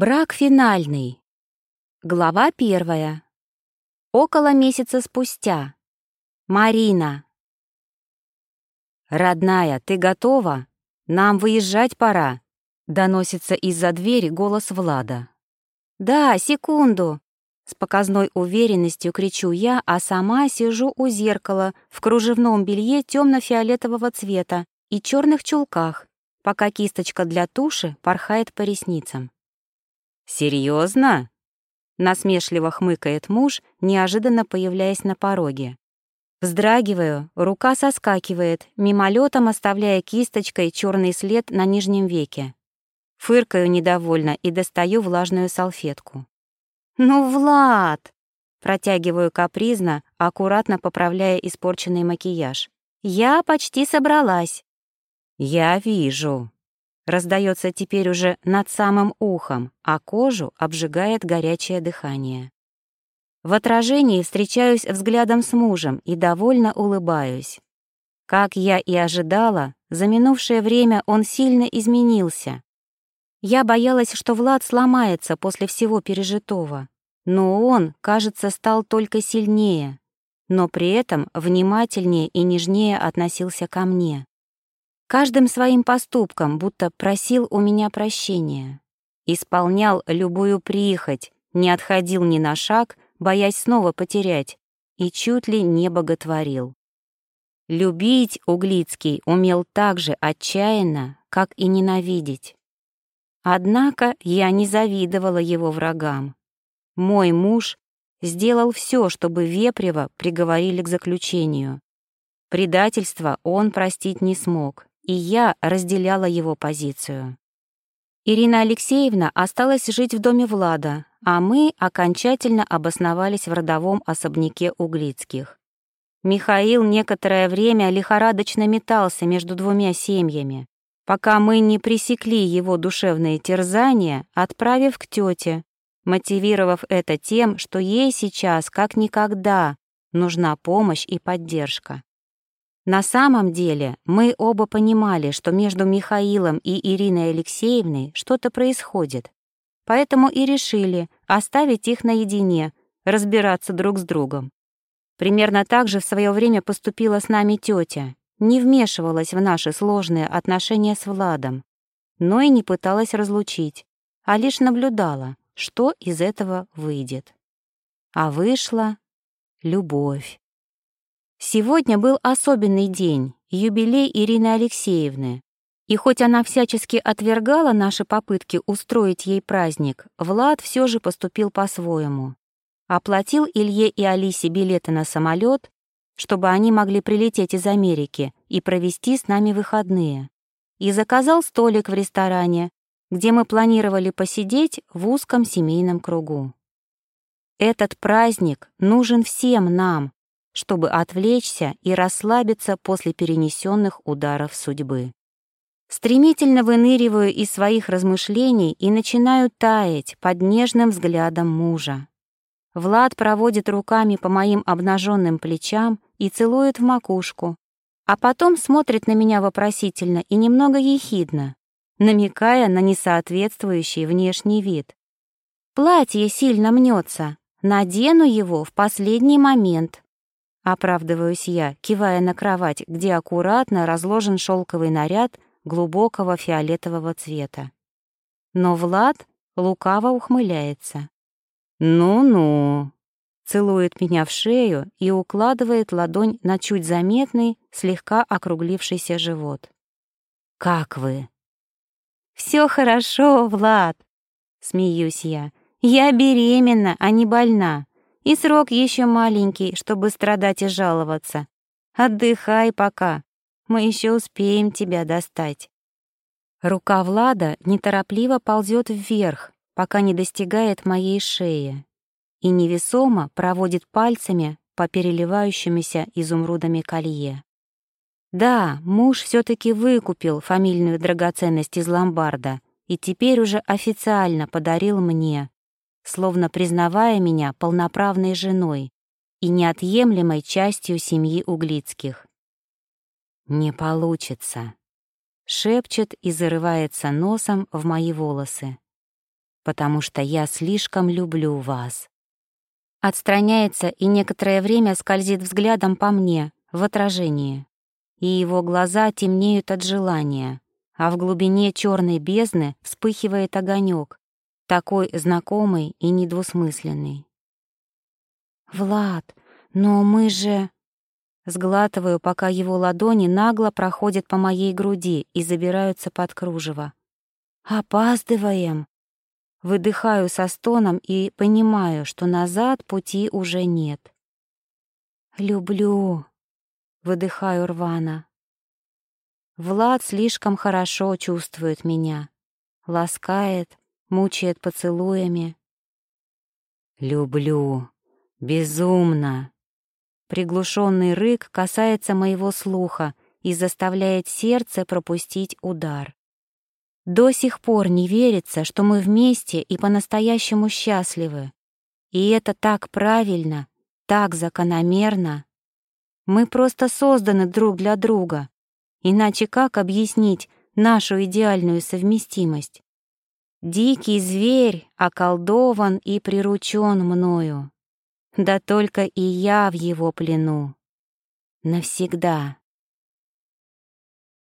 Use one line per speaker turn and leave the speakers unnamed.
Брак финальный. Глава первая. Около месяца спустя. Марина. «Родная, ты готова? Нам выезжать пора», — доносится из-за двери голос Влада. «Да, секунду», — с показной уверенностью кричу я, а сама сижу у зеркала в кружевном белье темно-фиолетового цвета и черных чулках, пока кисточка для туши порхает по ресницам.
«Серьезно?»
— насмешливо хмыкает муж, неожиданно появляясь на пороге. Вздрагиваю, рука соскакивает, мимолетом оставляя кисточкой черный след на нижнем веке. Фыркаю недовольно и достаю влажную салфетку. «Ну, Влад!» Протягиваю капризно, аккуратно поправляя испорченный макияж. «Я почти собралась».
«Я вижу», раздается теперь уже над самым ухом, а кожу обжигает горячее дыхание.
В отражении встречаюсь взглядом с мужем и довольно улыбаюсь. Как я и ожидала, за минувшее время он сильно изменился. Я боялась, что Влад сломается после всего пережитого, но он, кажется, стал только сильнее, но при этом внимательнее и нежнее относился ко мне. Каждым своим поступком будто просил у меня прощения. Исполнял любую прихоть, не отходил ни на шаг, боясь снова потерять, и чуть ли не боготворил. Любить Углицкий умел так же отчаянно, как и ненавидеть. Однако я не завидовала его врагам. Мой муж сделал все, чтобы Вепрева приговорили к заключению. Предательство он простить не смог и я разделяла его позицию. Ирина Алексеевна осталась жить в доме Влада, а мы окончательно обосновались в родовом особняке Углицких. Михаил некоторое время лихорадочно метался между двумя семьями, пока мы не пресекли его душевные терзания, отправив к тете, мотивировав это тем, что ей сейчас, как никогда, нужна помощь и поддержка. На самом деле мы оба понимали, что между Михаилом и Ириной Алексеевной что-то происходит, поэтому и решили оставить их наедине, разбираться друг с другом. Примерно так же в свое время поступила с нами тетя, не вмешивалась в наши сложные отношения с Владом, но и не пыталась разлучить, а лишь наблюдала, что из этого выйдет. А вышла любовь. Сегодня был особенный день, юбилей Ирины Алексеевны. И хоть она всячески отвергала наши попытки устроить ей праздник, Влад все же поступил по-своему. Оплатил Илье и Алисе билеты на самолет, чтобы они могли прилететь из Америки и провести с нами выходные. И заказал столик в ресторане, где мы планировали посидеть в узком семейном кругу. Этот праздник нужен всем нам, чтобы отвлечься и расслабиться после перенесенных ударов судьбы. Стремительно выныриваю из своих размышлений и начинаю таять под нежным взглядом мужа. Влад проводит руками по моим обнаженным плечам и целует в макушку, а потом смотрит на меня вопросительно и немного ехидно, намекая на несоответствующий внешний вид. Платье сильно мнется, надену его в последний момент. Оправдываюсь я, кивая на кровать, где аккуратно разложен шелковый наряд глубокого фиолетового цвета. Но Влад лукаво ухмыляется. «Ну-ну», целует меня в шею и укладывает ладонь на чуть заметный, слегка округлившийся живот. «Как вы?» «Все хорошо, Влад», — смеюсь я. «Я беременна, а не больна. И срок еще маленький, чтобы страдать и жаловаться. Отдыхай пока, мы еще успеем тебя достать. Рука Влада неторопливо ползет вверх, пока не достигает моей шеи, и невесомо проводит пальцами по переливающемуся изумрудами колье. Да, муж все таки выкупил фамильную драгоценность из ломбарда и теперь уже официально подарил мне, словно признавая меня полноправной женой и неотъемлемой частью семьи Углицких. «Не получится», — шепчет и зарывается носом в мои волосы. потому что я слишком люблю вас. Отстраняется и некоторое время скользит взглядом по мне, в отражении. И его глаза темнеют от желания, а в глубине черной бездны вспыхивает огонек, такой знакомый и недвусмысленный. «Влад, но мы же...» Сглатываю, пока его ладони нагло проходят по моей груди и забираются под кружево. «Опаздываем!» Выдыхаю со стоном и понимаю, что назад пути уже нет. «Люблю!» — выдыхаю рвано. Влад слишком хорошо чувствует меня. Ласкает, мучает поцелуями. «Люблю! Безумно!» Приглушенный рык касается моего слуха и заставляет сердце пропустить удар. До сих пор не верится, что мы вместе и по-настоящему счастливы. И это так правильно, так закономерно. Мы просто созданы друг для друга. Иначе как объяснить нашу идеальную совместимость? Дикий зверь околдован и приручен мною. Да только и я в его плену. Навсегда.